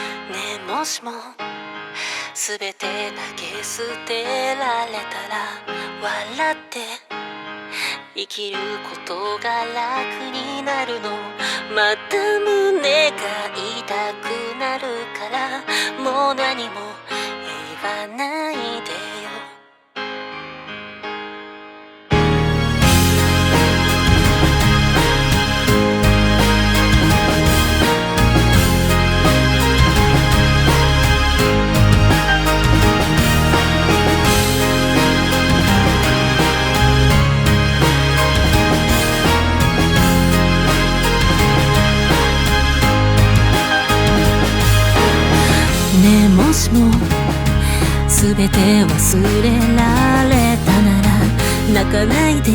ねもしも全て投げ捨てられたら笑って生きることが楽になるの。また胸が痛くなるからもう何もしも全て忘れられたなら泣かないで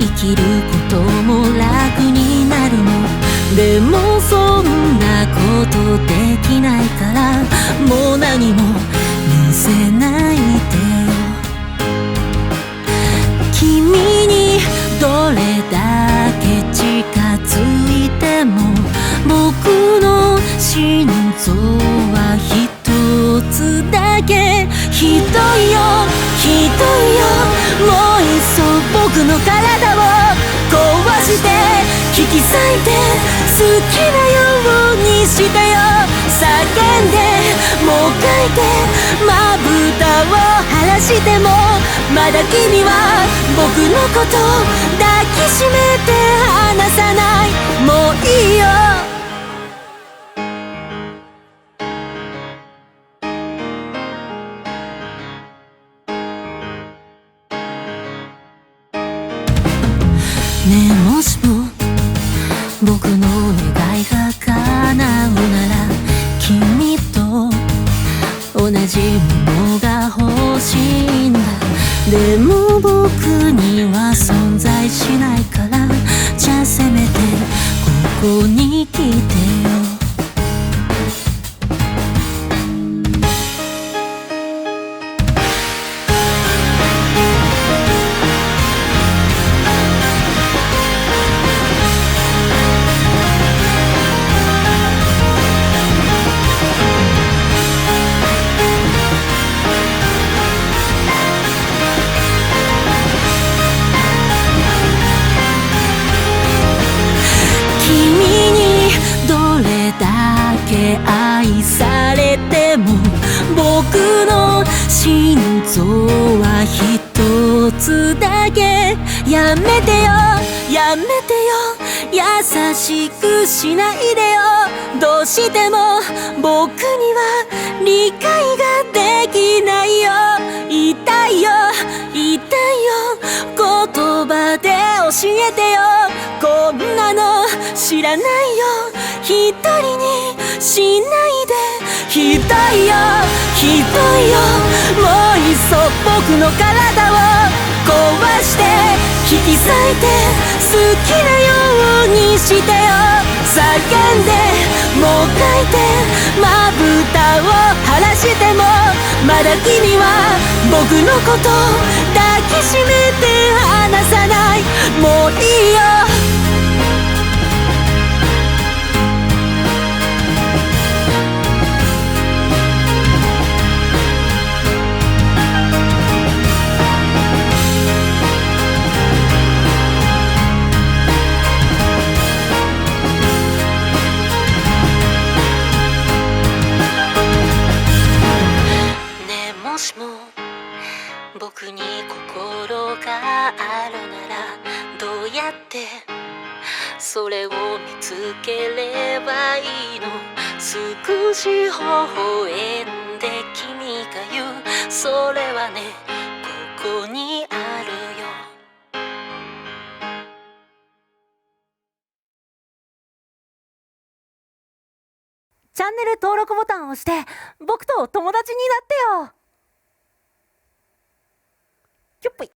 生きることも楽になるの。でもそんなことできないからひどいよひどいよ。もういっそ僕の体を壊して引き裂いて好きなようにしてよ叫んでもう書いてまぶたを晴らしてもまだ君は僕のこと抱きしめて離さないもういいよねえもしも僕の願いが叶うなら君と同じものが欲しいんだ。でも僕には存在しないから。心臓は一つだけ。やめてよやめてよ。優しくしないでよ。どうしても僕には理解ができないよ。痛いよ痛いよ。言葉で教えてよ。こんなの知らないよ。一人にしないで。ひどいよひどいよ。もうの体を壊して引き裂いて好きなようにしてよ叫んでもう書いてまぶたを晴らしてもまだ君は僕のこと抱き僕に心があるならどうやってそれを見つければいいの？少し微笑んで君が言う。それはねここにあるよ。チャンネル登録ボタンを押して僕と友達になってよ。ひょっぽい